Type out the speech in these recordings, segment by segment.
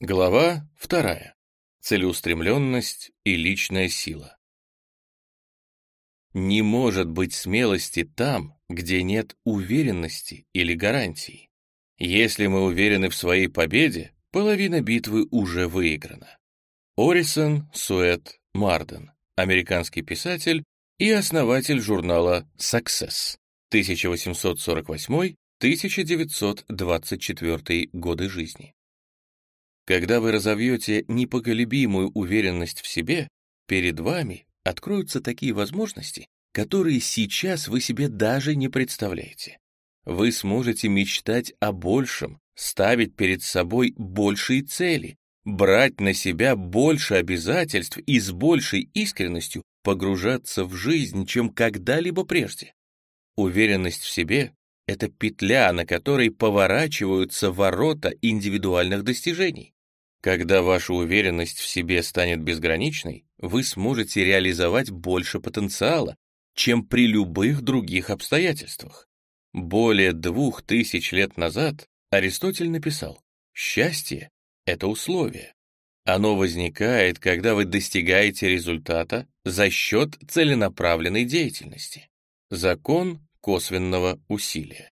Глава вторая. Целеустремленность и личная сила. Не может быть смелости там, где нет уверенности или гарантий. Если мы уверены в своей победе, половина битвы уже выиграна. Орисон Суэт Марден, американский писатель и основатель журнала Success, 1848-1924 годы жизни. Когда вы разовьете непоколебимую уверенность в себе, перед вами откроются такие возможности, которые сейчас вы себе даже не представляете. Вы сможете мечтать о большем, ставить перед собой большие цели, брать на себя больше обязательств и с большей искренностью погружаться в жизнь, чем когда-либо прежде. Уверенность в себе — это петля, на которой поворачиваются ворота индивидуальных достижений. Когда ваша уверенность в себе станет безграничной, вы сможете реализовать больше потенциала, чем при любых других обстоятельствах. Более двух тысяч лет назад Аристотель написал, «Счастье — это условие. Оно возникает, когда вы достигаете результата за счет целенаправленной деятельности. Закон косвенного усилия.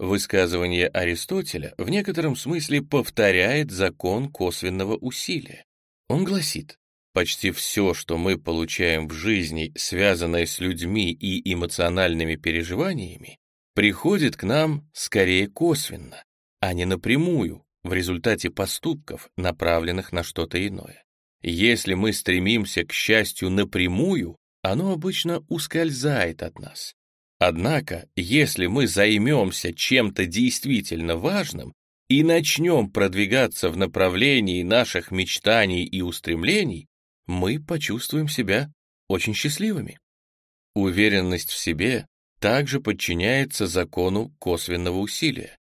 Высказывание Аристотеля в некотором смысле повторяет закон косвенного усилия. Он гласит, почти все, что мы получаем в жизни, связанное с людьми и эмоциональными переживаниями, приходит к нам скорее косвенно, а не напрямую, в результате поступков, направленных на что-то иное. Если мы стремимся к счастью напрямую, оно обычно ускользает от нас. Однако, если мы займемся чем-то действительно важным и начнем продвигаться в направлении наших мечтаний и устремлений, мы почувствуем себя очень счастливыми. Уверенность в себе также подчиняется закону косвенного усилия.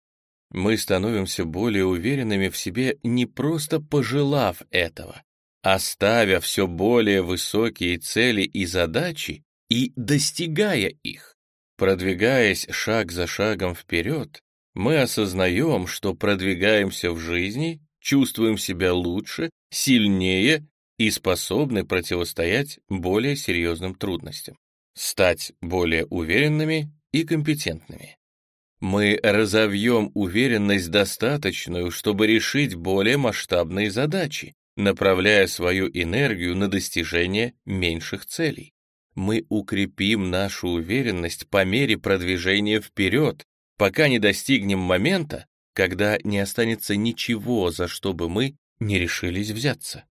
Мы становимся более уверенными в себе не просто пожелав этого, а ставя все более высокие цели и задачи и достигая их. Продвигаясь шаг за шагом вперед, мы осознаем, что продвигаемся в жизни, чувствуем себя лучше, сильнее и способны противостоять более серьезным трудностям, стать более уверенными и компетентными. Мы разовьем уверенность достаточную, чтобы решить более масштабные задачи, направляя свою энергию на достижение меньших целей мы укрепим нашу уверенность по мере продвижения вперед, пока не достигнем момента, когда не останется ничего, за что бы мы не решились взяться.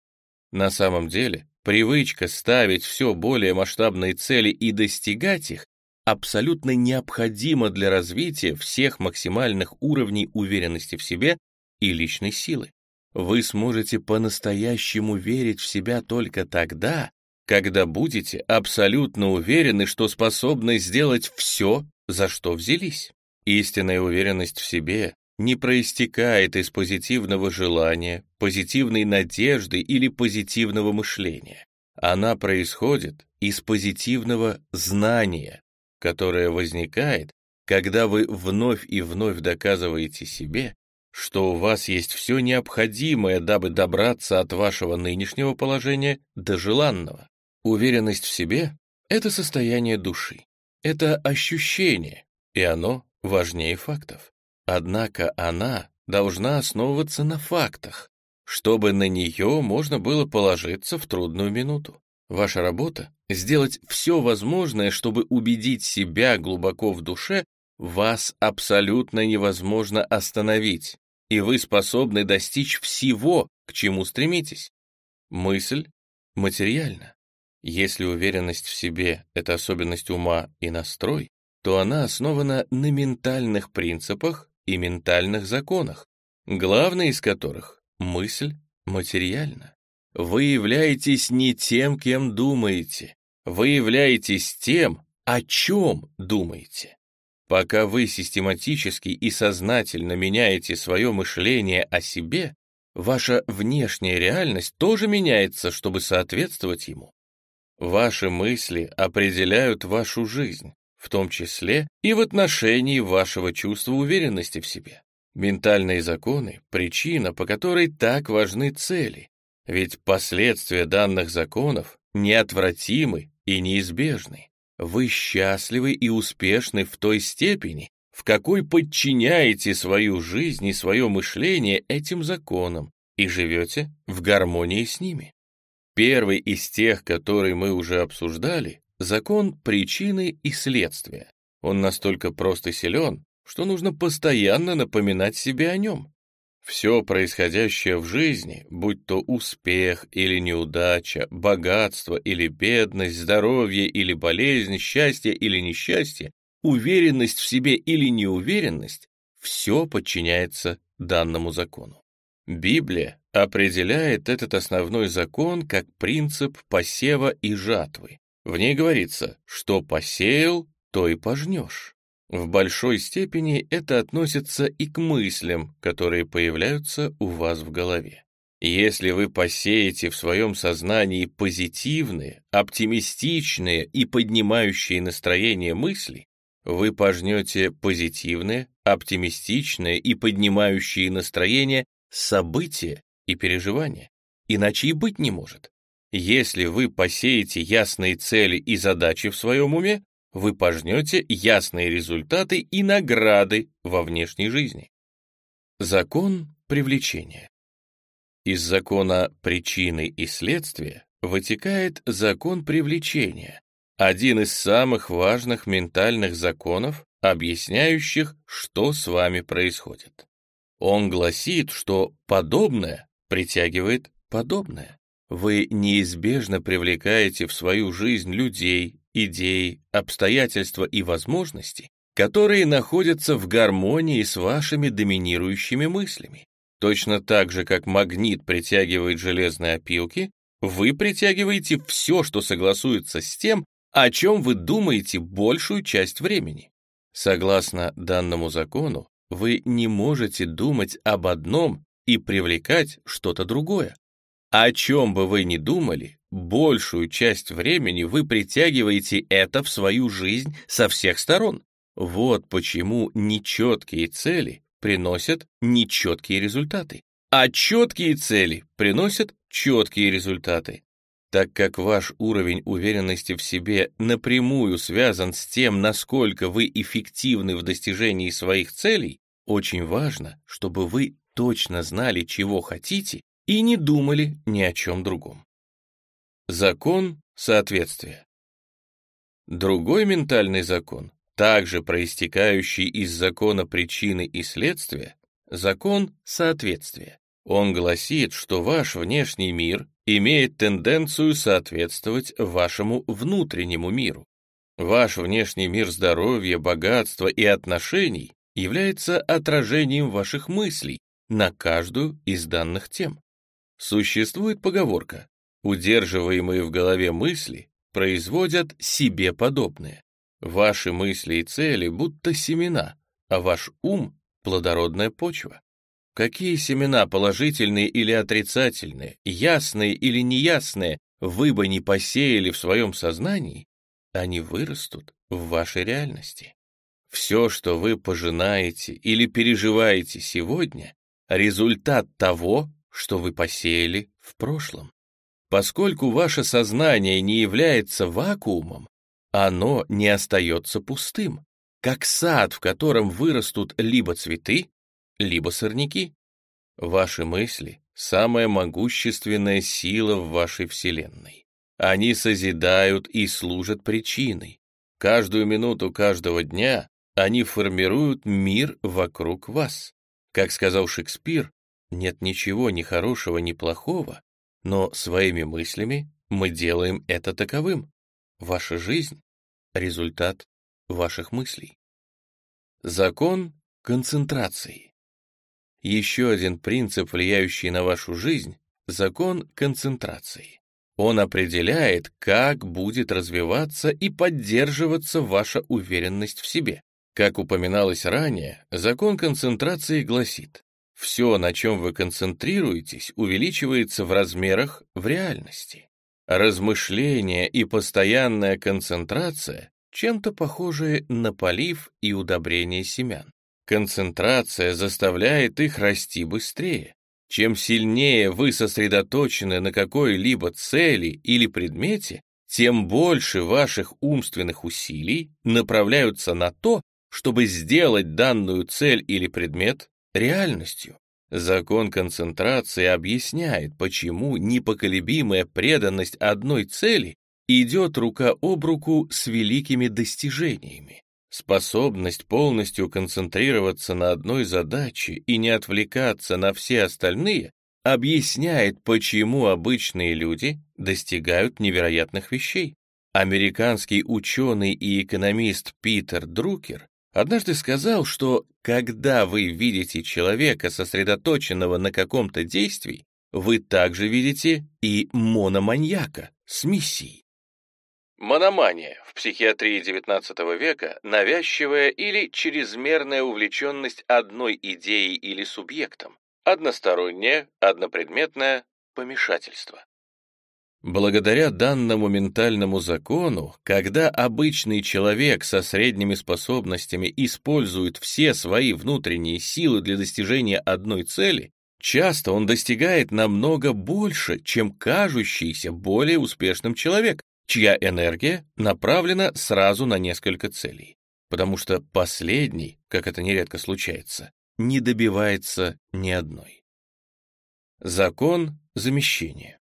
На самом деле, привычка ставить все более масштабные цели и достигать их абсолютно необходима для развития всех максимальных уровней уверенности в себе и личной силы. Вы сможете по-настоящему верить в себя только тогда, когда будете абсолютно уверены, что способны сделать все, за что взялись. Истинная уверенность в себе не проистекает из позитивного желания, позитивной надежды или позитивного мышления. Она происходит из позитивного знания, которое возникает, когда вы вновь и вновь доказываете себе, что у вас есть все необходимое, дабы добраться от вашего нынешнего положения до желанного. Уверенность в себе — это состояние души, это ощущение, и оно важнее фактов. Однако она должна основываться на фактах, чтобы на нее можно было положиться в трудную минуту. Ваша работа — сделать все возможное, чтобы убедить себя глубоко в душе, вас абсолютно невозможно остановить, и вы способны достичь всего, к чему стремитесь. Мысль материальна. Если уверенность в себе — это особенность ума и настрой, то она основана на ментальных принципах и ментальных законах, главный из которых — мысль материальна. Вы являетесь не тем, кем думаете, вы являетесь тем, о чем думаете. Пока вы систематически и сознательно меняете свое мышление о себе, ваша внешняя реальность тоже меняется, чтобы соответствовать ему. Ваши мысли определяют вашу жизнь, в том числе и в отношении вашего чувства уверенности в себе. Ментальные законы — причина, по которой так важны цели, ведь последствия данных законов неотвратимы и неизбежны. Вы счастливы и успешны в той степени, в какой подчиняете свою жизнь и свое мышление этим законам и живете в гармонии с ними. Первый из тех, который мы уже обсуждали, закон причины и следствия. Он настолько прост и силен, что нужно постоянно напоминать себе о нем. Все происходящее в жизни, будь то успех или неудача, богатство или бедность, здоровье или болезнь, счастье или несчастье, уверенность в себе или неуверенность, все подчиняется данному закону. Библия определяет этот основной закон как принцип посева и жатвы. В ней говорится, что посеял, то и пожнешь. В большой степени это относится и к мыслям, которые появляются у вас в голове. Если вы посеете в своем сознании позитивные, оптимистичные и поднимающие настроение мысли, вы пожнете позитивные, оптимистичные и поднимающие настроение события и переживания. Иначе и быть не может. Если вы посеете ясные цели и задачи в своем уме, вы пожнете ясные результаты и награды во внешней жизни. Закон привлечения. Из закона причины и следствия вытекает закон привлечения, один из самых важных ментальных законов, объясняющих, что с вами происходит. Он гласит, что подобное притягивает подобное. Вы неизбежно привлекаете в свою жизнь людей, идеи, обстоятельства и возможности, которые находятся в гармонии с вашими доминирующими мыслями. Точно так же, как магнит притягивает железные опилки, вы притягиваете все, что согласуется с тем, о чем вы думаете большую часть времени. Согласно данному закону, вы не можете думать об одном и привлекать что-то другое. О чем бы вы ни думали, большую часть времени вы притягиваете это в свою жизнь со всех сторон. Вот почему нечеткие цели приносят нечеткие результаты, а четкие цели приносят четкие результаты. Так как ваш уровень уверенности в себе напрямую связан с тем, насколько вы эффективны в достижении своих целей, очень важно, чтобы вы точно знали, чего хотите, и не думали ни о чем другом. Закон соответствия. Другой ментальный закон, также проистекающий из закона причины и следствия, закон соответствия. Он гласит, что ваш внешний мир имеет тенденцию соответствовать вашему внутреннему миру. Ваш внешний мир здоровья, богатства и отношений является отражением ваших мыслей на каждую из данных тем. Существует поговорка «удерживаемые в голове мысли производят себе подобные». Ваши мысли и цели будто семена, а ваш ум — плодородная почва. Какие семена, положительные или отрицательные, ясные или неясные, вы бы не посеяли в своем сознании, они вырастут в вашей реальности. Все, что вы пожинаете или переживаете сегодня, результат того, что вы посеяли в прошлом. Поскольку ваше сознание не является вакуумом, оно не остается пустым, как сад, в котором вырастут либо цветы, либо сорняки. Ваши мысли — самая могущественная сила в вашей Вселенной. Они созидают и служат причиной. Каждую минуту каждого дня они формируют мир вокруг вас. Как сказал Шекспир, нет ничего ни хорошего, ни плохого, но своими мыслями мы делаем это таковым. Ваша жизнь — результат ваших мыслей. Закон концентрации. Еще один принцип, влияющий на вашу жизнь — закон концентрации. Он определяет, как будет развиваться и поддерживаться ваша уверенность в себе. Как упоминалось ранее, закон концентрации гласит, все, на чем вы концентрируетесь, увеличивается в размерах в реальности. Размышление и постоянная концентрация чем-то похожи на полив и удобрение семян. Концентрация заставляет их расти быстрее. Чем сильнее вы сосредоточены на какой-либо цели или предмете, тем больше ваших умственных усилий направляются на то, чтобы сделать данную цель или предмет реальностью. Закон концентрации объясняет, почему непоколебимая преданность одной цели идет рука об руку с великими достижениями. Способность полностью концентрироваться на одной задаче и не отвлекаться на все остальные объясняет, почему обычные люди достигают невероятных вещей. Американский ученый и экономист Питер Друкер однажды сказал, что когда вы видите человека, сосредоточенного на каком-то действии, вы также видите и мономаньяка с миссией. Мономания в психиатрии XIX века – навязчивая или чрезмерная увлеченность одной идеей или субъектом, одностороннее, однопредметное помешательство. Благодаря данному ментальному закону, когда обычный человек со средними способностями использует все свои внутренние силы для достижения одной цели, часто он достигает намного больше, чем кажущийся более успешным человек, чья энергия направлена сразу на несколько целей, потому что последний, как это нередко случается, не добивается ни одной. Закон замещения.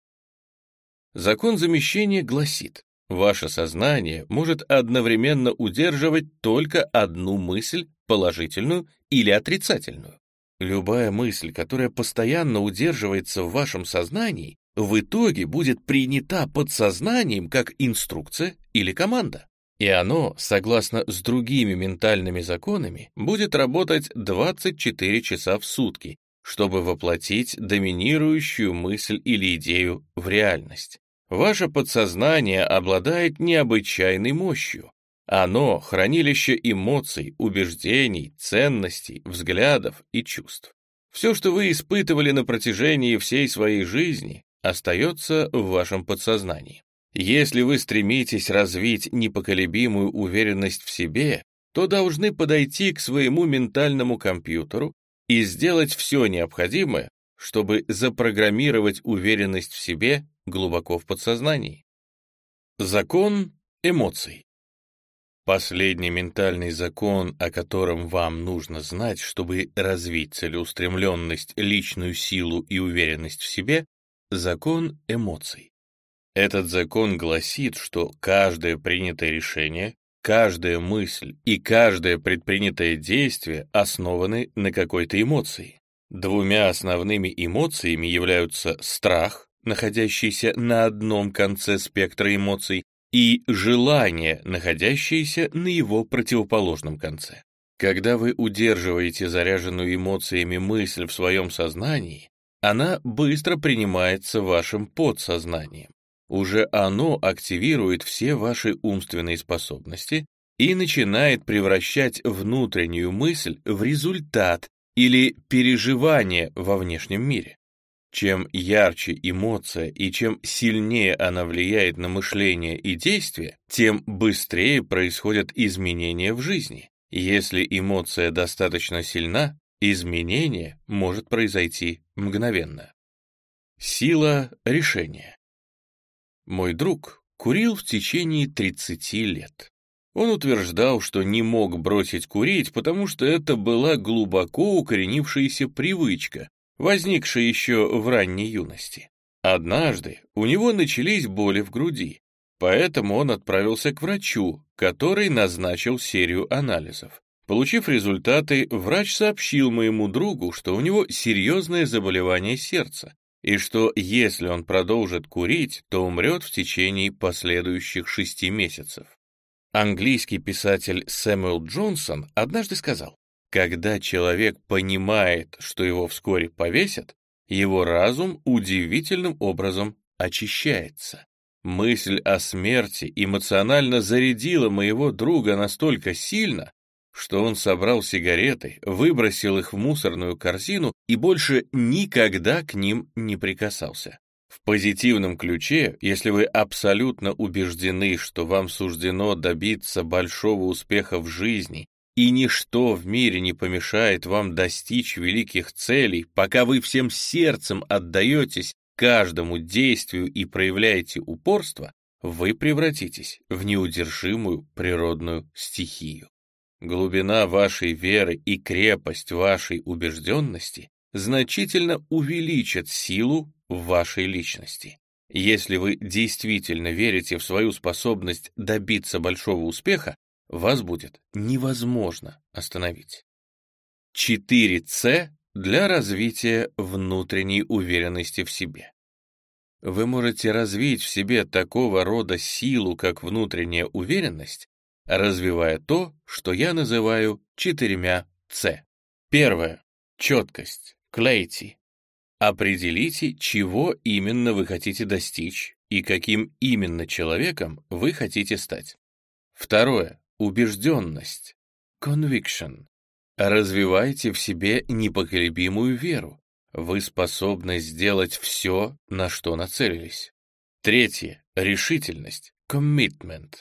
Закон замещения гласит, ваше сознание может одновременно удерживать только одну мысль, положительную или отрицательную. Любая мысль, которая постоянно удерживается в вашем сознании, в итоге будет принята подсознанием как инструкция или команда. И оно, согласно с другими ментальными законами, будет работать 24 часа в сутки, чтобы воплотить доминирующую мысль или идею в реальность. Ваше подсознание обладает необычайной мощью. Оно — хранилище эмоций, убеждений, ценностей, взглядов и чувств. Все, что вы испытывали на протяжении всей своей жизни, остается в вашем подсознании. Если вы стремитесь развить непоколебимую уверенность в себе, то должны подойти к своему ментальному компьютеру и сделать все необходимое, чтобы запрограммировать уверенность в себе глубоко в подсознании. Закон эмоций. Последний ментальный закон, о котором вам нужно знать, чтобы развить целеустремленность, личную силу и уверенность в себе, Закон эмоций. Этот закон гласит, что каждое принятое решение, каждая мысль и каждое предпринятое действие основаны на какой-то эмоции. Двумя основными эмоциями являются страх, находящийся на одном конце спектра эмоций, и желание, находящееся на его противоположном конце. Когда вы удерживаете заряженную эмоциями мысль в своем сознании, она быстро принимается вашим подсознанием. Уже оно активирует все ваши умственные способности и начинает превращать внутреннюю мысль в результат или переживание во внешнем мире. Чем ярче эмоция и чем сильнее она влияет на мышление и действие, тем быстрее происходят изменения в жизни. Если эмоция достаточно сильна, Изменение может произойти мгновенно. Сила решения. Мой друг курил в течение 30 лет. Он утверждал, что не мог бросить курить, потому что это была глубоко укоренившаяся привычка, возникшая еще в ранней юности. Однажды у него начались боли в груди, поэтому он отправился к врачу, который назначил серию анализов. Получив результаты, врач сообщил моему другу, что у него серьезное заболевание сердца, и что если он продолжит курить, то умрет в течение последующих шести месяцев. Английский писатель Сэмюэл Джонсон однажды сказал, когда человек понимает, что его вскоре повесят, его разум удивительным образом очищается. Мысль о смерти эмоционально зарядила моего друга настолько сильно, что он собрал сигареты, выбросил их в мусорную корзину и больше никогда к ним не прикасался. В позитивном ключе, если вы абсолютно убеждены, что вам суждено добиться большого успеха в жизни и ничто в мире не помешает вам достичь великих целей, пока вы всем сердцем отдаетесь каждому действию и проявляете упорство, вы превратитесь в неудержимую природную стихию. Глубина вашей веры и крепость вашей убежденности значительно увеличат силу вашей личности. Если вы действительно верите в свою способность добиться большого успеха, вас будет невозможно остановить. 4С для развития внутренней уверенности в себе. Вы можете развить в себе такого рода силу, как внутренняя уверенность, развивая то, что я называю четырьмя С. Первое. Четкость. Клейти. Определите, чего именно вы хотите достичь и каким именно человеком вы хотите стать. Второе. Убежденность. Conviction. Развивайте в себе непоколебимую веру. Вы способны сделать все, на что нацелились. Третье. Решительность. Commitment.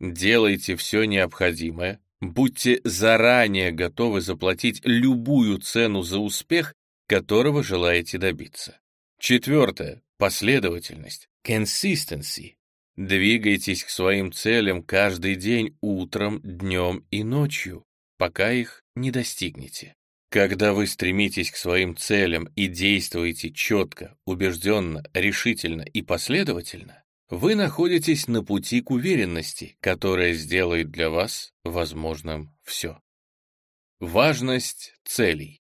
Делайте все необходимое, будьте заранее готовы заплатить любую цену за успех которого желаете добиться. Четвертое. Последовательность. Consistency. Двигайтесь к своим целям каждый день утром, днем и ночью, пока их не достигнете. Когда вы стремитесь к своим целям и действуете четко, убежденно, решительно и последовательно, вы находитесь на пути к уверенности, которая сделает для вас возможным все. Важность целей.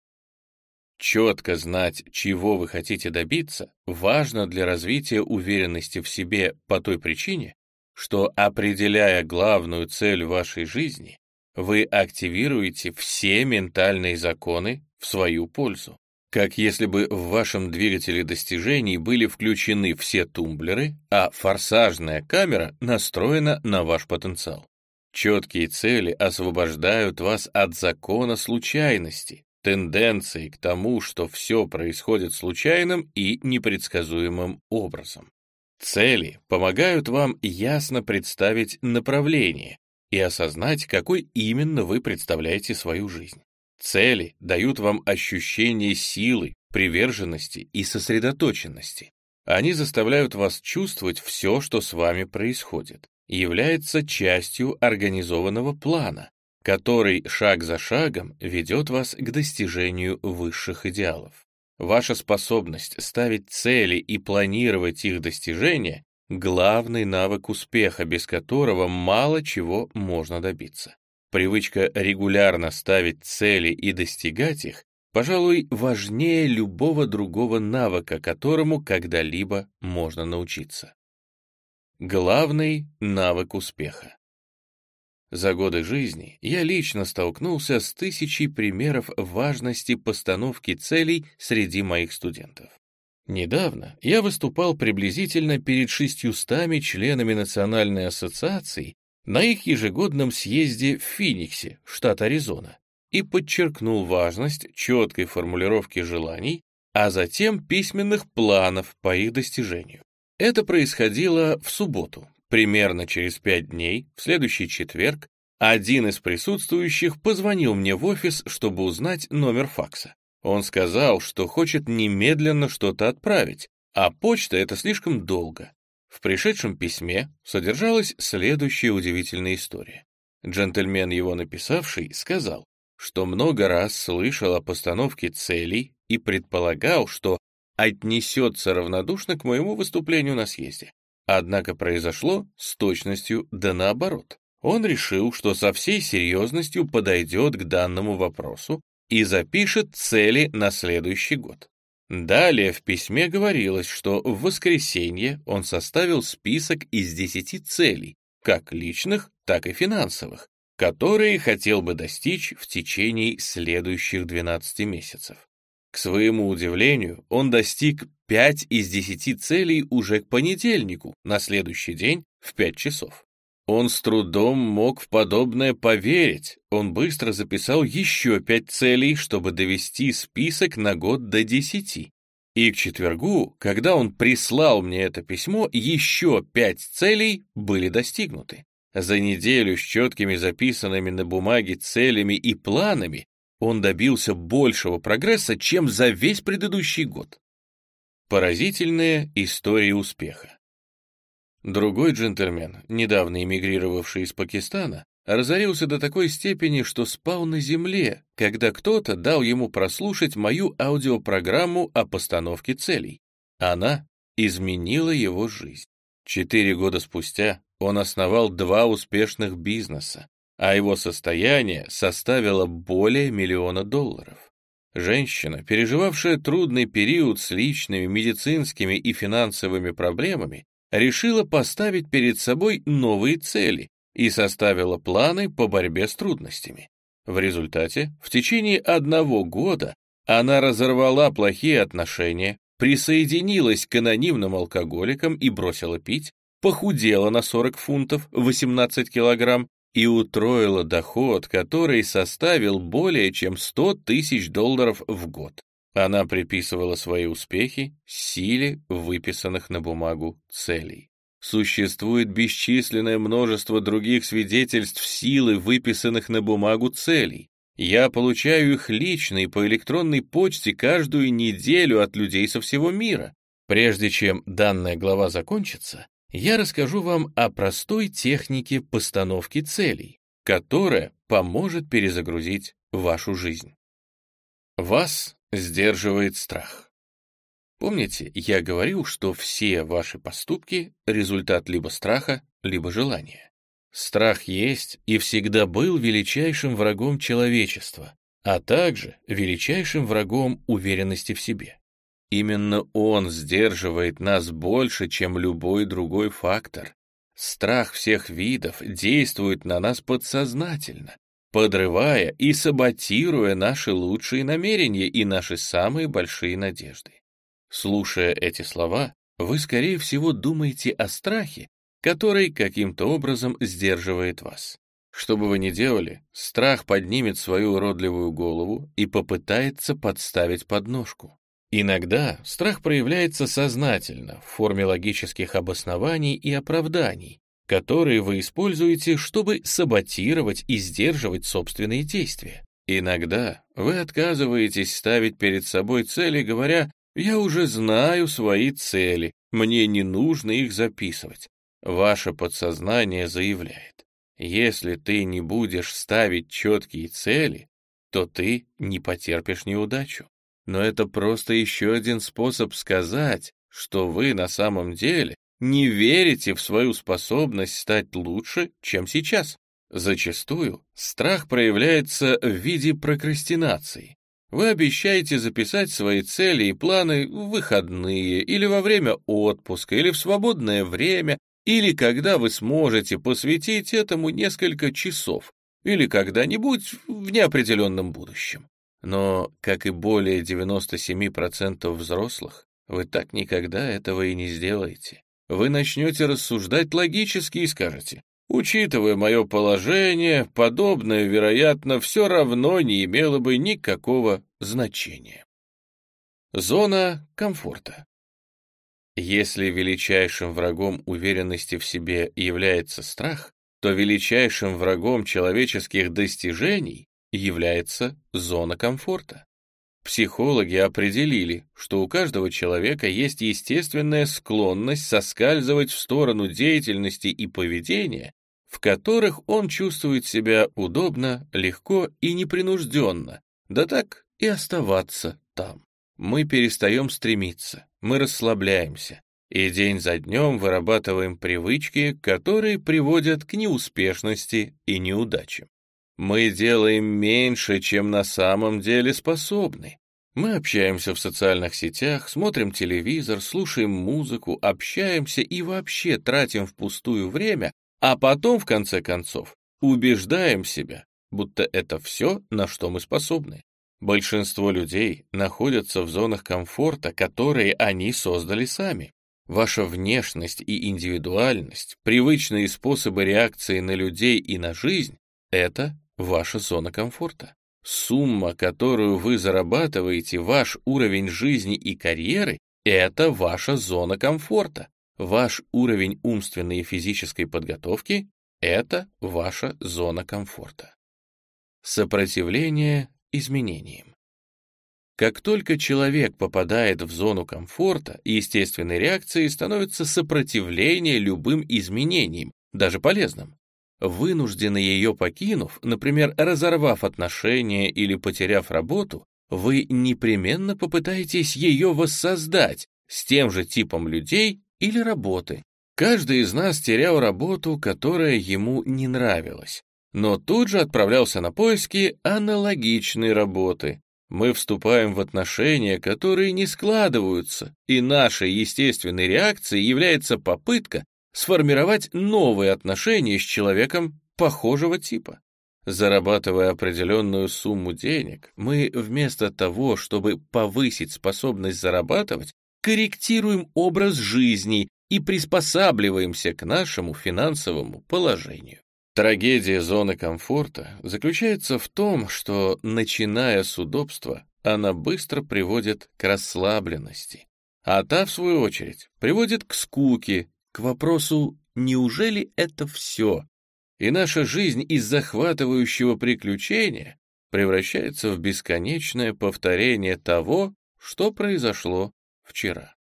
Четко знать, чего вы хотите добиться, важно для развития уверенности в себе по той причине, что, определяя главную цель вашей жизни, вы активируете все ментальные законы в свою пользу. Как если бы в вашем двигателе достижений были включены все тумблеры, а форсажная камера настроена на ваш потенциал. Четкие цели освобождают вас от закона случайности, тенденции к тому, что все происходит случайным и непредсказуемым образом. Цели помогают вам ясно представить направление и осознать, какой именно вы представляете свою жизнь. Цели дают вам ощущение силы, приверженности и сосредоточенности. Они заставляют вас чувствовать все, что с вами происходит, является частью организованного плана, который шаг за шагом ведет вас к достижению высших идеалов. Ваша способность ставить цели и планировать их достижение — главный навык успеха, без которого мало чего можно добиться. Привычка регулярно ставить цели и достигать их, пожалуй, важнее любого другого навыка, которому когда-либо можно научиться. Главный навык успеха. За годы жизни я лично столкнулся с тысячей примеров важности постановки целей среди моих студентов. Недавно я выступал приблизительно перед шестьюстами членами Национальной ассоциации на их ежегодном съезде в Финиксе, штат Аризона, и подчеркнул важность четкой формулировки желаний, а затем письменных планов по их достижению. Это происходило в субботу, Примерно через пять дней, в следующий четверг, один из присутствующих позвонил мне в офис, чтобы узнать номер факса. Он сказал, что хочет немедленно что-то отправить, а почта — это слишком долго. В пришедшем письме содержалась следующая удивительная история. Джентльмен, его написавший, сказал, что много раз слышал о постановке целей и предполагал, что отнесется равнодушно к моему выступлению на съезде. Однако произошло с точностью да наоборот. Он решил, что со всей серьезностью подойдет к данному вопросу и запишет цели на следующий год. Далее в письме говорилось, что в воскресенье он составил список из 10 целей, как личных, так и финансовых, которые хотел бы достичь в течение следующих 12 месяцев. К своему удивлению, он достиг 5 из 10 целей уже к понедельнику, на следующий день в 5 часов. Он с трудом мог в подобное поверить. Он быстро записал еще пять целей, чтобы довести список на год до 10. И к четвергу, когда он прислал мне это письмо, еще пять целей были достигнуты. За неделю с четкими записанными на бумаге целями и планами он добился большего прогресса, чем за весь предыдущий год. Поразительная история успеха. Другой джентльмен, недавно эмигрировавший из Пакистана, разорился до такой степени, что спал на земле, когда кто-то дал ему прослушать мою аудиопрограмму о постановке целей. Она изменила его жизнь. Четыре года спустя он основал два успешных бизнеса, а его состояние составило более миллиона долларов. Женщина, переживавшая трудный период с личными, медицинскими и финансовыми проблемами, решила поставить перед собой новые цели и составила планы по борьбе с трудностями. В результате, в течение одного года она разорвала плохие отношения, присоединилась к анонимным алкоголикам и бросила пить, похудела на 40 фунтов, 18 килограмм и утроила доход, который составил более чем 100 тысяч долларов в год. Она приписывала свои успехи силе выписанных на бумагу целей. Существует бесчисленное множество других свидетельств силы выписанных на бумагу целей. Я получаю их лично и по электронной почте каждую неделю от людей со всего мира. Прежде чем данная глава закончится, я расскажу вам о простой технике постановки целей, которая поможет перезагрузить вашу жизнь. Вас сдерживает страх. Помните, я говорил, что все ваши поступки — результат либо страха, либо желания. Страх есть и всегда был величайшим врагом человечества, а также величайшим врагом уверенности в себе. Именно он сдерживает нас больше, чем любой другой фактор. Страх всех видов действует на нас подсознательно, подрывая и саботируя наши лучшие намерения и наши самые большие надежды. Слушая эти слова, вы, скорее всего, думаете о страхе, который каким-то образом сдерживает вас. Что бы вы ни делали, страх поднимет свою уродливую голову и попытается подставить подножку. Иногда страх проявляется сознательно в форме логических обоснований и оправданий, которые вы используете, чтобы саботировать и сдерживать собственные действия. Иногда вы отказываетесь ставить перед собой цели, говоря «я уже знаю свои цели, мне не нужно их записывать». Ваше подсознание заявляет «если ты не будешь ставить четкие цели, то ты не потерпишь неудачу». Но это просто еще один способ сказать, что вы на самом деле не верите в свою способность стать лучше, чем сейчас. Зачастую страх проявляется в виде прокрастинации. Вы обещаете записать свои цели и планы в выходные или во время отпуска, или в свободное время, или когда вы сможете посвятить этому несколько часов, или когда-нибудь в неопределенном будущем. Но, как и более 97% взрослых, вы так никогда этого и не сделаете. Вы начнете рассуждать логически и скажете, учитывая мое положение, подобное, вероятно, все равно не имело бы никакого значения. Зона комфорта. Если величайшим врагом уверенности в себе является страх, то величайшим врагом человеческих достижений является зона комфорта. Психологи определили, что у каждого человека есть естественная склонность соскальзывать в сторону деятельности и поведения, в которых он чувствует себя удобно, легко и непринужденно, да так и оставаться там. Мы перестаем стремиться, мы расслабляемся, и день за днем вырабатываем привычки, которые приводят к неуспешности и неудачам. Мы делаем меньше, чем на самом деле способны. Мы общаемся в социальных сетях, смотрим телевизор, слушаем музыку, общаемся и вообще тратим впустую время, а потом, в конце концов, убеждаем себя, будто это все, на что мы способны. Большинство людей находятся в зонах комфорта, которые они создали сами. Ваша внешность и индивидуальность, привычные способы реакции на людей и на жизнь — это ваша зона комфорта. Сумма, которую вы зарабатываете, ваш уровень жизни и карьеры — это ваша зона комфорта. Ваш уровень умственной и физической подготовки Это ваша зона комфорта. Сопротивление изменениям. Как только человек попадает в зону комфорта, естественной реакцией становится сопротивление любым изменениям, даже полезным. Вынужденно ее покинув, например, разорвав отношения или потеряв работу, вы непременно попытаетесь ее воссоздать с тем же типом людей или работы. Каждый из нас терял работу, которая ему не нравилась, но тут же отправлялся на поиски аналогичной работы. Мы вступаем в отношения, которые не складываются, и нашей естественной реакцией является попытка сформировать новые отношения с человеком похожего типа. Зарабатывая определенную сумму денег, мы вместо того, чтобы повысить способность зарабатывать, корректируем образ жизни и приспосабливаемся к нашему финансовому положению. Трагедия зоны комфорта заключается в том, что, начиная с удобства, она быстро приводит к расслабленности, а та, в свою очередь, приводит к скуке, к вопросу «неужели это все?» И наша жизнь из захватывающего приключения превращается в бесконечное повторение того, что произошло вчера.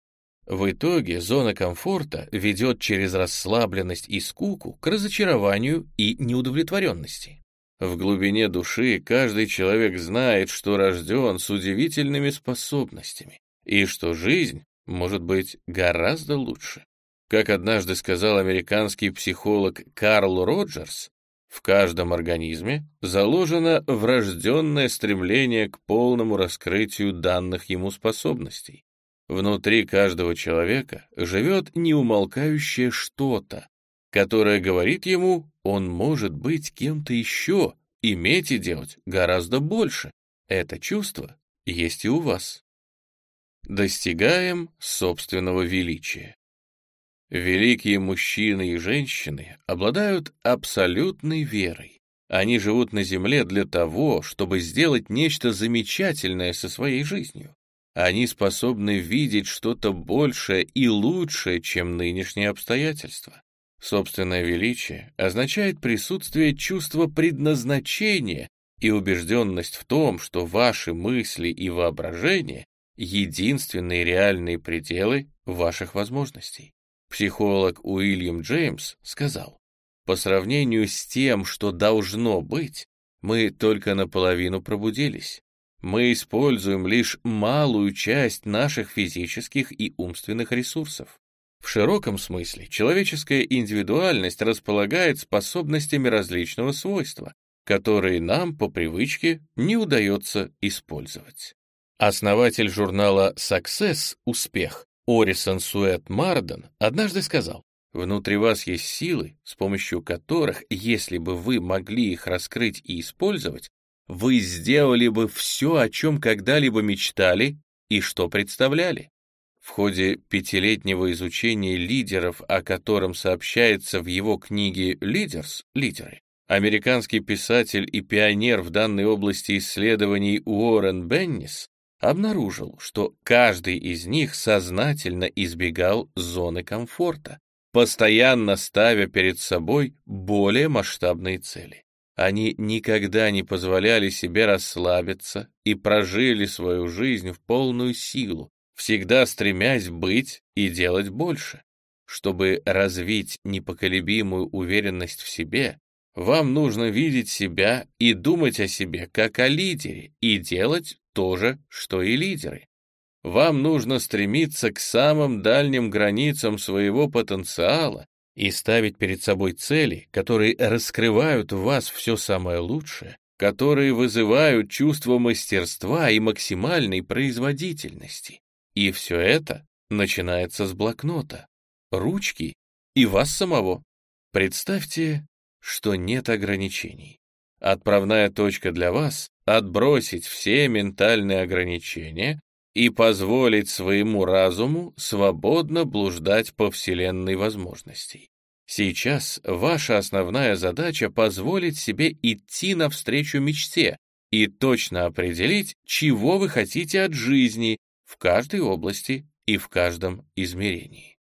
В итоге зона комфорта ведет через расслабленность и скуку к разочарованию и неудовлетворенности. В глубине души каждый человек знает, что рожден с удивительными способностями и что жизнь может быть гораздо лучше. Как однажды сказал американский психолог Карл Роджерс, в каждом организме заложено врожденное стремление к полному раскрытию данных ему способностей. Внутри каждого человека живет неумолкающее что-то, которое говорит ему, он может быть кем-то еще, иметь и делать гораздо больше. Это чувство есть и у вас. Достигаем собственного величия. Великие мужчины и женщины обладают абсолютной верой. Они живут на земле для того, чтобы сделать нечто замечательное со своей жизнью. Они способны видеть что-то большее и лучшее, чем нынешние обстоятельства. Собственное величие означает присутствие чувства предназначения и убежденность в том, что ваши мысли и воображение — единственные реальные пределы ваших возможностей. Психолог Уильям Джеймс сказал, по сравнению с тем, что должно быть, мы только наполовину пробудились. Мы используем лишь малую часть наших физических и умственных ресурсов. В широком смысле человеческая индивидуальность располагает способностями различного свойства, которые нам по привычке не удается использовать. Основатель журнала Success «Успех» Орисон Суэт Марден однажды сказал, «Внутри вас есть силы, с помощью которых, если бы вы могли их раскрыть и использовать, вы сделали бы все, о чем когда-либо мечтали и что представляли. В ходе пятилетнего изучения лидеров, о котором сообщается в его книге «Лидерс» — «Лидеры», американский писатель и пионер в данной области исследований Уоррен Беннис обнаружил, что каждый из них сознательно избегал зоны комфорта, постоянно ставя перед собой более масштабные цели. Они никогда не позволяли себе расслабиться и прожили свою жизнь в полную силу, всегда стремясь быть и делать больше. Чтобы развить непоколебимую уверенность в себе, вам нужно видеть себя и думать о себе как о лидере и делать то же, что и лидеры. Вам нужно стремиться к самым дальним границам своего потенциала и ставить перед собой цели, которые раскрывают в вас все самое лучшее, которые вызывают чувство мастерства и максимальной производительности. И все это начинается с блокнота, ручки и вас самого. Представьте, что нет ограничений. Отправная точка для вас — отбросить все ментальные ограничения и позволить своему разуму свободно блуждать по вселенной возможностей. Сейчас ваша основная задача позволить себе идти навстречу мечте и точно определить, чего вы хотите от жизни в каждой области и в каждом измерении.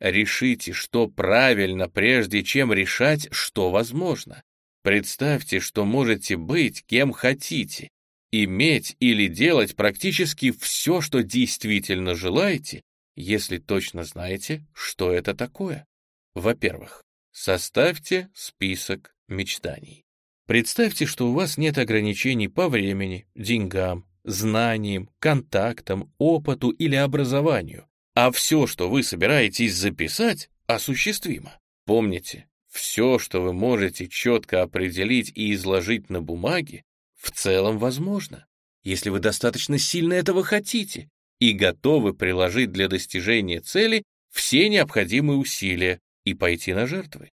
Решите, что правильно, прежде чем решать, что возможно. Представьте, что можете быть кем хотите, иметь или делать практически все, что действительно желаете, если точно знаете, что это такое. Во-первых, составьте список мечтаний. Представьте, что у вас нет ограничений по времени, деньгам, знаниям, контактам, опыту или образованию, а все, что вы собираетесь записать, осуществимо. Помните, все, что вы можете четко определить и изложить на бумаге, в целом возможно, если вы достаточно сильно этого хотите и готовы приложить для достижения цели все необходимые усилия и пойти на жертвы.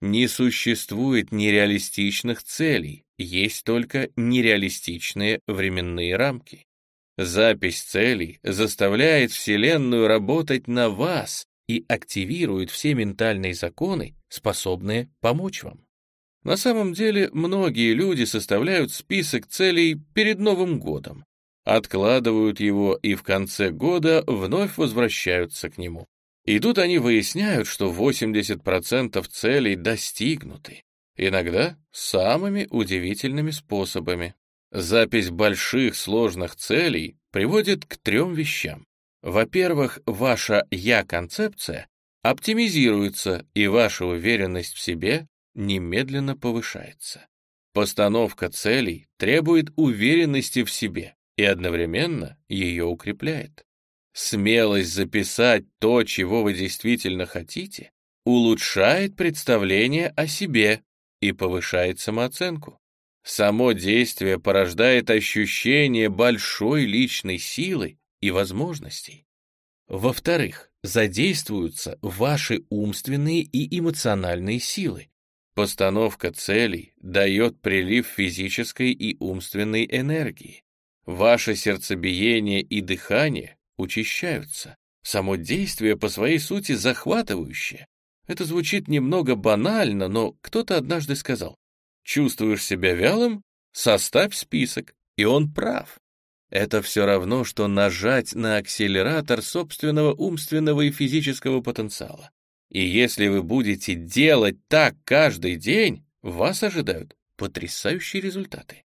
Не существует нереалистичных целей, есть только нереалистичные временные рамки. Запись целей заставляет Вселенную работать на вас и активирует все ментальные законы, способные помочь вам. На самом деле, многие люди составляют список целей перед Новым годом, откладывают его и в конце года вновь возвращаются к нему. И тут они выясняют, что 80% целей достигнуты, иногда самыми удивительными способами. Запись больших сложных целей приводит к трем вещам. Во-первых, ваша «я-концепция» оптимизируется, и ваша уверенность в себе немедленно повышается. Постановка целей требует уверенности в себе и одновременно ее укрепляет. Смелость записать то, чего вы действительно хотите, улучшает представление о себе и повышает самооценку. Само действие порождает ощущение большой личной силы и возможностей. Во-вторых, задействуются ваши умственные и эмоциональные силы. Постановка целей дает прилив физической и умственной энергии. Ваше сердцебиение и дыхание учащаются. Само действие по своей сути захватывающее. Это звучит немного банально, но кто-то однажды сказал, чувствуешь себя вялым? Составь список, и он прав. Это все равно, что нажать на акселератор собственного умственного и физического потенциала. И если вы будете делать так каждый день, вас ожидают потрясающие результаты.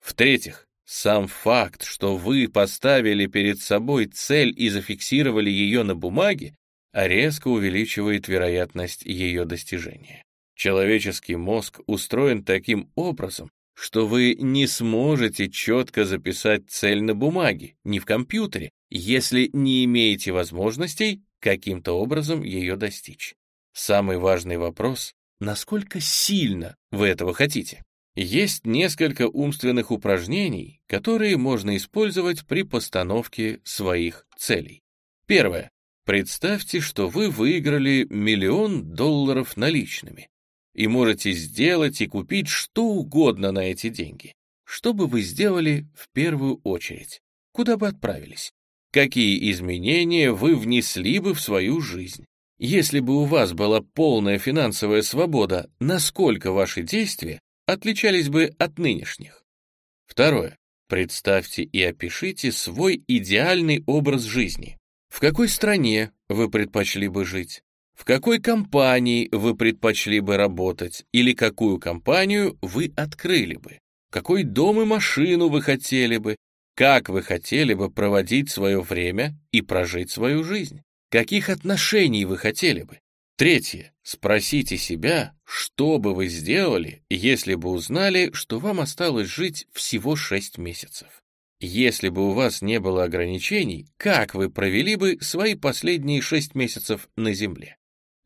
В-третьих, сам факт, что вы поставили перед собой цель и зафиксировали ее на бумаге, резко увеличивает вероятность ее достижения. Человеческий мозг устроен таким образом, что вы не сможете четко записать цель на бумаге, не в компьютере, если не имеете возможностей каким-то образом ее достичь. Самый важный вопрос — насколько сильно вы этого хотите? Есть несколько умственных упражнений, которые можно использовать при постановке своих целей. Первое. Представьте, что вы выиграли миллион долларов наличными и можете сделать и купить что угодно на эти деньги. Что бы вы сделали в первую очередь? Куда бы отправились? Какие изменения вы внесли бы в свою жизнь? Если бы у вас была полная финансовая свобода, насколько ваши действия отличались бы от нынешних. Второе. Представьте и опишите свой идеальный образ жизни. В какой стране вы предпочли бы жить? В какой компании вы предпочли бы работать? Или какую компанию вы открыли бы? Какой дом и машину вы хотели бы? Как вы хотели бы проводить свое время и прожить свою жизнь? Каких отношений вы хотели бы? Третье. Спросите себя, что бы вы сделали, если бы узнали, что вам осталось жить всего 6 месяцев. Если бы у вас не было ограничений, как вы провели бы свои последние 6 месяцев на Земле?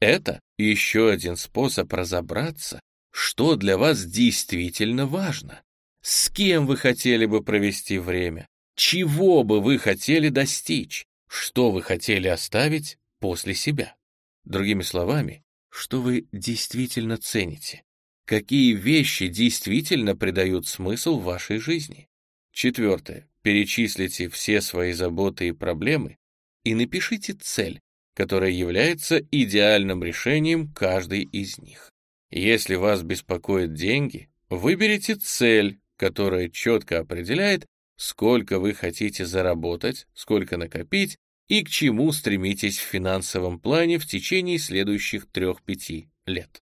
Это еще один способ разобраться, что для вас действительно важно. С кем вы хотели бы провести время? Чего бы вы хотели достичь? Что вы хотели оставить после себя? Другими словами, что вы действительно цените? Какие вещи действительно придают смысл вашей жизни? Четвертое. Перечислите все свои заботы и проблемы и напишите цель, которая является идеальным решением каждой из них. Если вас беспокоят деньги, выберите цель, которая четко определяет, сколько вы хотите заработать, сколько накопить и к чему стремитесь в финансовом плане в течение следующих 3-5 лет.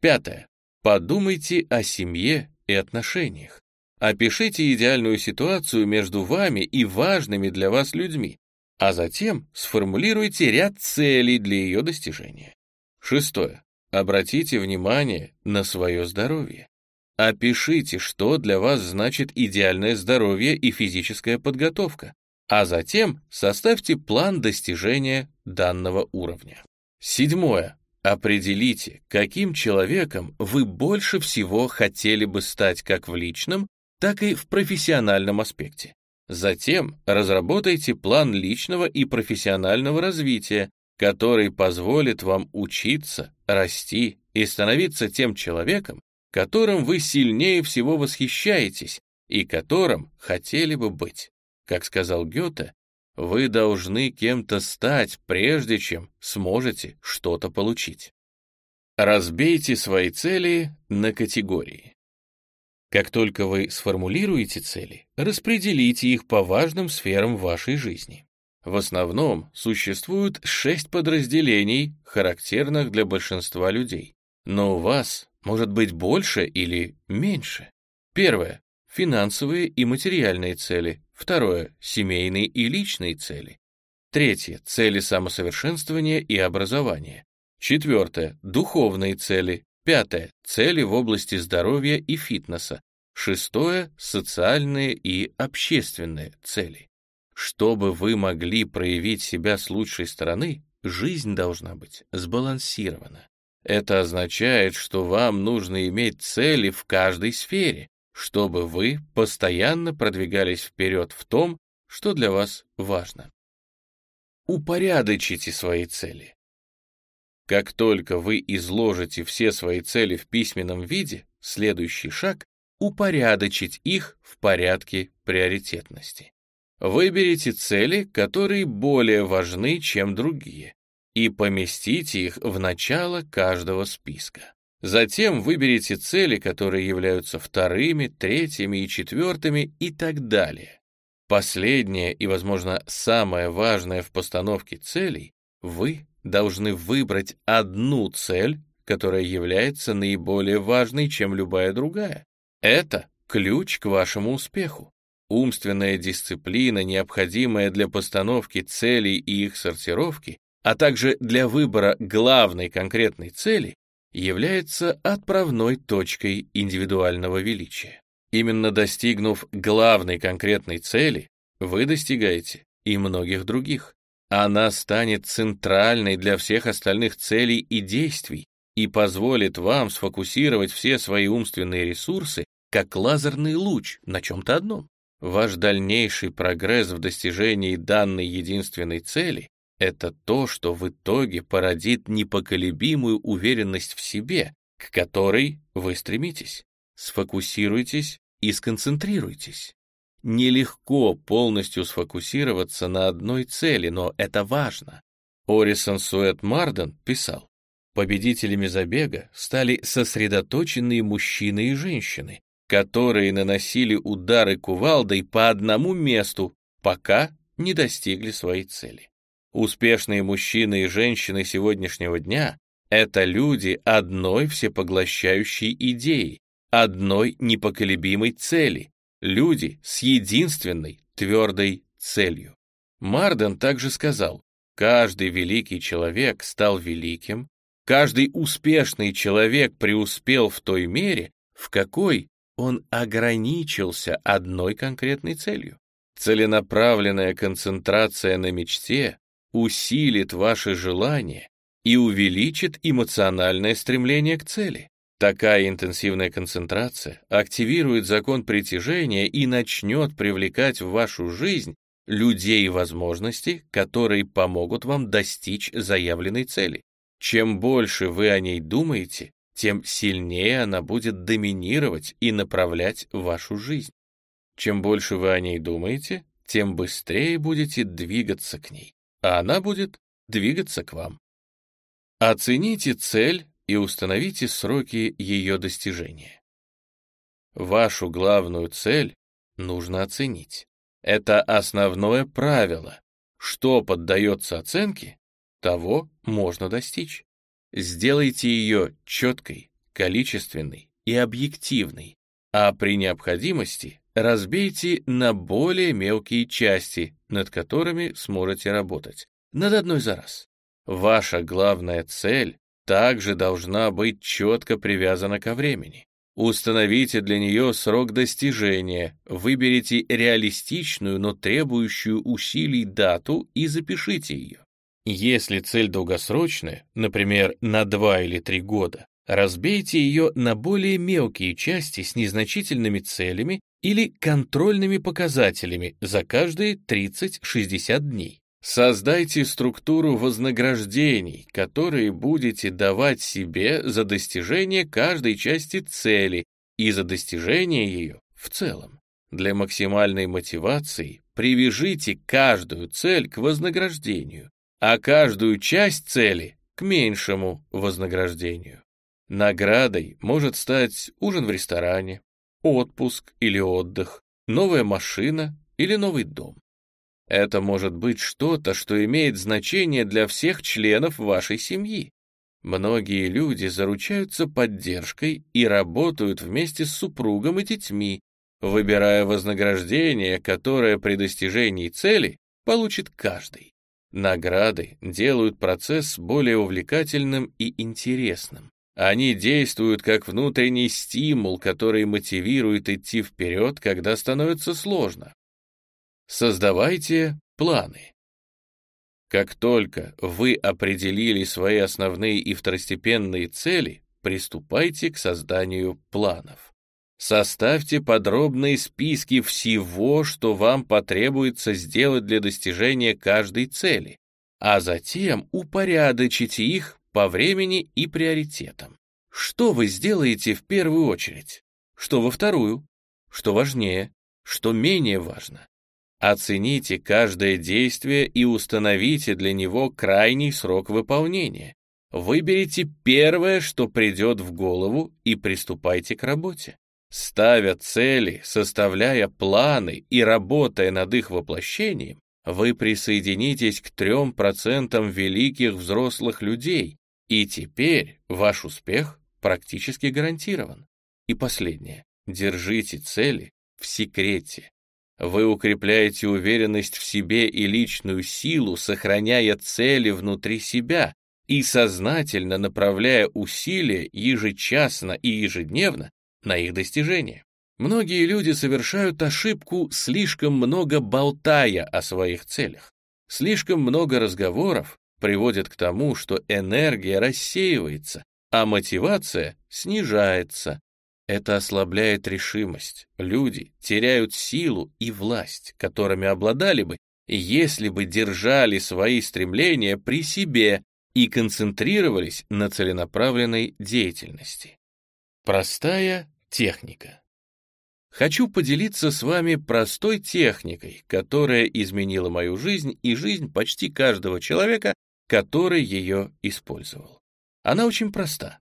Пятое. Подумайте о семье и отношениях. Опишите идеальную ситуацию между вами и важными для вас людьми, а затем сформулируйте ряд целей для ее достижения. Шестое. Обратите внимание на свое здоровье. Опишите, что для вас значит идеальное здоровье и физическая подготовка, а затем составьте план достижения данного уровня. Седьмое. Определите, каким человеком вы больше всего хотели бы стать как в личном, так и в профессиональном аспекте. Затем разработайте план личного и профессионального развития, который позволит вам учиться, расти и становиться тем человеком, которым вы сильнее всего восхищаетесь и которым хотели бы быть. Как сказал Гёте, вы должны кем-то стать, прежде чем сможете что-то получить. Разбейте свои цели на категории. Как только вы сформулируете цели, распределите их по важным сферам вашей жизни. В основном существует шесть подразделений, характерных для большинства людей. Но у вас может быть больше или меньше. Первое — финансовые и материальные цели. Второе — семейные и личные цели. Третье — цели самосовершенствования и образования. Четвертое — духовные цели. Пятое — цели в области здоровья и фитнеса. Шестое — социальные и общественные цели. Чтобы вы могли проявить себя с лучшей стороны, жизнь должна быть сбалансирована. Это означает, что вам нужно иметь цели в каждой сфере, чтобы вы постоянно продвигались вперед в том, что для вас важно. Упорядочите свои цели. Как только вы изложите все свои цели в письменном виде, следующий шаг — упорядочить их в порядке приоритетности. Выберите цели, которые более важны, чем другие, и поместите их в начало каждого списка. Затем выберите цели, которые являются вторыми, третьими и четвертыми и так далее. Последнее и, возможно, самое важное в постановке целей — вы должны выбрать одну цель, которая является наиболее важной, чем любая другая. Это ключ к вашему успеху. Умственная дисциплина, необходимая для постановки целей и их сортировки, а также для выбора главной конкретной цели, является отправной точкой индивидуального величия. Именно достигнув главной конкретной цели, вы достигаете и многих других. Она станет центральной для всех остальных целей и действий и позволит вам сфокусировать все свои умственные ресурсы как лазерный луч на чем-то одном. Ваш дальнейший прогресс в достижении данной единственной цели — это то, что в итоге породит непоколебимую уверенность в себе, к которой вы стремитесь. Сфокусируйтесь и сконцентрируйтесь. Нелегко полностью сфокусироваться на одной цели, но это важно. Орисон Суэт Марден писал, победителями забега стали сосредоточенные мужчины и женщины, которые наносили удары кувалдой по одному месту, пока не достигли своей цели. Успешные мужчины и женщины сегодняшнего дня — это люди одной всепоглощающей идеи, одной непоколебимой цели, Люди с единственной твердой целью. Марден также сказал, каждый великий человек стал великим, каждый успешный человек преуспел в той мере, в какой он ограничился одной конкретной целью. Целенаправленная концентрация на мечте усилит ваши желания и увеличит эмоциональное стремление к цели. Такая интенсивная концентрация активирует закон притяжения и начнет привлекать в вашу жизнь людей и возможности, которые помогут вам достичь заявленной цели. Чем больше вы о ней думаете, тем сильнее она будет доминировать и направлять вашу жизнь. Чем больше вы о ней думаете, тем быстрее будете двигаться к ней, а она будет двигаться к вам. Оцените цель и установите сроки ее достижения. Вашу главную цель нужно оценить. Это основное правило. что поддается оценке, того можно достичь. Сделайте ее четкой, количественной и объективной, а при необходимости разбейте на более мелкие части, над которыми сможете работать, над одной за раз. Ваша главная цель также должна быть четко привязана ко времени. Установите для нее срок достижения, выберите реалистичную, но требующую усилий дату и запишите ее. Если цель долгосрочная, например, на 2 или 3 года, разбейте ее на более мелкие части с незначительными целями или контрольными показателями за каждые 30-60 дней. Создайте структуру вознаграждений, которые будете давать себе за достижение каждой части цели и за достижение ее в целом. Для максимальной мотивации привяжите каждую цель к вознаграждению, а каждую часть цели к меньшему вознаграждению. Наградой может стать ужин в ресторане, отпуск или отдых, новая машина или новый дом. Это может быть что-то, что имеет значение для всех членов вашей семьи. Многие люди заручаются поддержкой и работают вместе с супругом и детьми, выбирая вознаграждение, которое при достижении цели получит каждый. Награды делают процесс более увлекательным и интересным. Они действуют как внутренний стимул, который мотивирует идти вперед, когда становится сложно. Создавайте планы. Как только вы определили свои основные и второстепенные цели, приступайте к созданию планов. Составьте подробные списки всего, что вам потребуется сделать для достижения каждой цели, а затем упорядочите их по времени и приоритетам. Что вы сделаете в первую очередь? Что во вторую? Что важнее? Что менее важно? Оцените каждое действие и установите для него крайний срок выполнения. Выберите первое, что придет в голову, и приступайте к работе. Ставя цели, составляя планы и работая над их воплощением, вы присоединитесь к трем процентам великих взрослых людей, и теперь ваш успех практически гарантирован. И последнее. Держите цели в секрете. Вы укрепляете уверенность в себе и личную силу, сохраняя цели внутри себя и сознательно направляя усилия ежечасно и ежедневно на их достижение. Многие люди совершают ошибку, слишком много болтая о своих целях. Слишком много разговоров приводит к тому, что энергия рассеивается, а мотивация снижается, это ослабляет решимость. Люди теряют силу и власть, которыми обладали бы, если бы держали свои стремления при себе и концентрировались на целенаправленной деятельности. Простая техника. Хочу поделиться с вами простой техникой, которая изменила мою жизнь и жизнь почти каждого человека, который ее использовал. Она очень проста.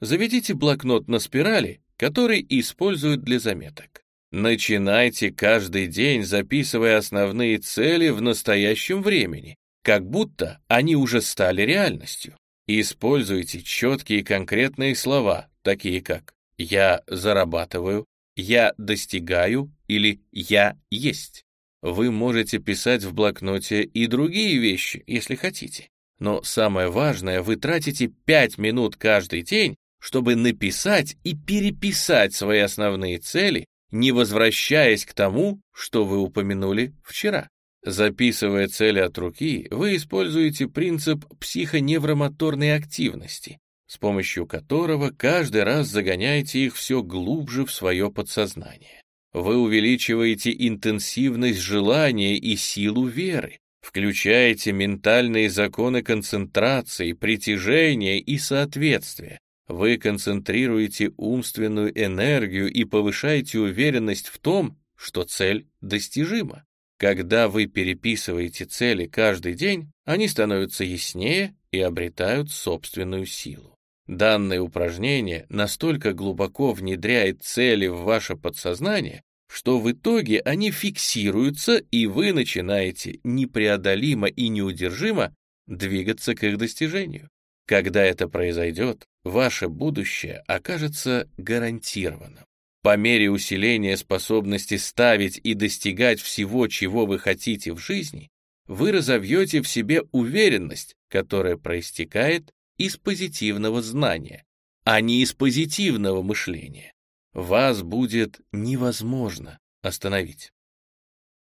Заведите блокнот на спирали который используют для заметок. Начинайте каждый день, записывая основные цели в настоящем времени, как будто они уже стали реальностью. Используйте четкие конкретные слова, такие как «я зарабатываю», «я достигаю» или «я есть». Вы можете писать в блокноте и другие вещи, если хотите. Но самое важное, вы тратите 5 минут каждый день чтобы написать и переписать свои основные цели, не возвращаясь к тому, что вы упомянули вчера. Записывая цели от руки, вы используете принцип психоневромоторной активности, с помощью которого каждый раз загоняете их все глубже в свое подсознание. Вы увеличиваете интенсивность желания и силу веры, включаете ментальные законы концентрации, притяжения и соответствия, вы концентрируете умственную энергию и повышаете уверенность в том, что цель достижима. Когда вы переписываете цели каждый день, они становятся яснее и обретают собственную силу. Данное упражнение настолько глубоко внедряет цели в ваше подсознание, что в итоге они фиксируются, и вы начинаете непреодолимо и неудержимо двигаться к их достижению. Когда это произойдет, ваше будущее окажется гарантированным. По мере усиления способности ставить и достигать всего, чего вы хотите в жизни, вы разовьете в себе уверенность, которая проистекает из позитивного знания, а не из позитивного мышления. Вас будет невозможно остановить.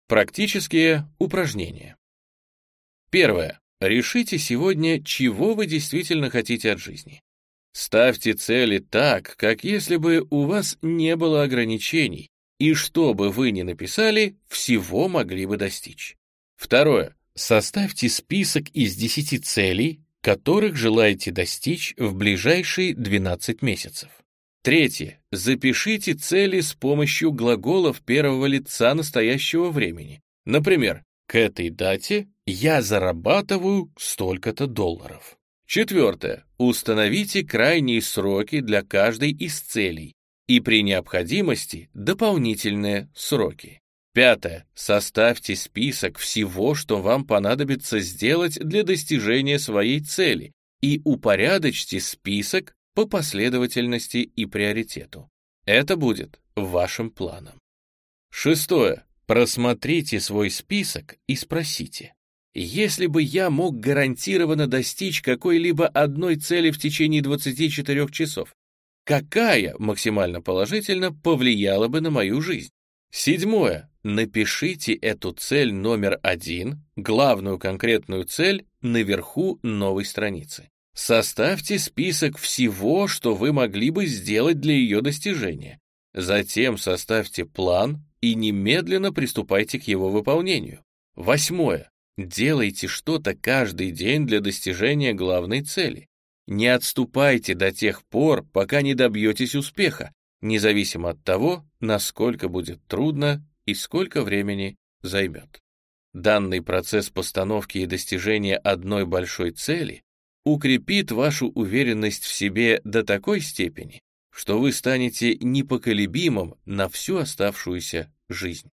Практические упражнения. Первое. Решите сегодня, чего вы действительно хотите от жизни. Ставьте цели так, как если бы у вас не было ограничений, и что бы вы ни написали, всего могли бы достичь. Второе. Составьте список из 10 целей, которых желаете достичь в ближайшие 12 месяцев. Третье. Запишите цели с помощью глаголов первого лица настоящего времени. Например, к этой дате я зарабатываю столько-то долларов. Четвертое. Установите крайние сроки для каждой из целей и при необходимости дополнительные сроки. Пятое. Составьте список всего, что вам понадобится сделать для достижения своей цели и упорядочьте список по последовательности и приоритету. Это будет вашим планом. Шестое. Просмотрите свой список и спросите, если бы я мог гарантированно достичь какой-либо одной цели в течение 24 часов, какая максимально положительно повлияла бы на мою жизнь? Седьмое. Напишите эту цель номер один, главную конкретную цель, наверху новой страницы. Составьте список всего, что вы могли бы сделать для ее достижения. Затем составьте план и немедленно приступайте к его выполнению. Восьмое. Делайте что-то каждый день для достижения главной цели. Не отступайте до тех пор, пока не добьетесь успеха, независимо от того, насколько будет трудно и сколько времени займет. Данный процесс постановки и достижения одной большой цели укрепит вашу уверенность в себе до такой степени, что вы станете непоколебимым на всю оставшуюся жизнь.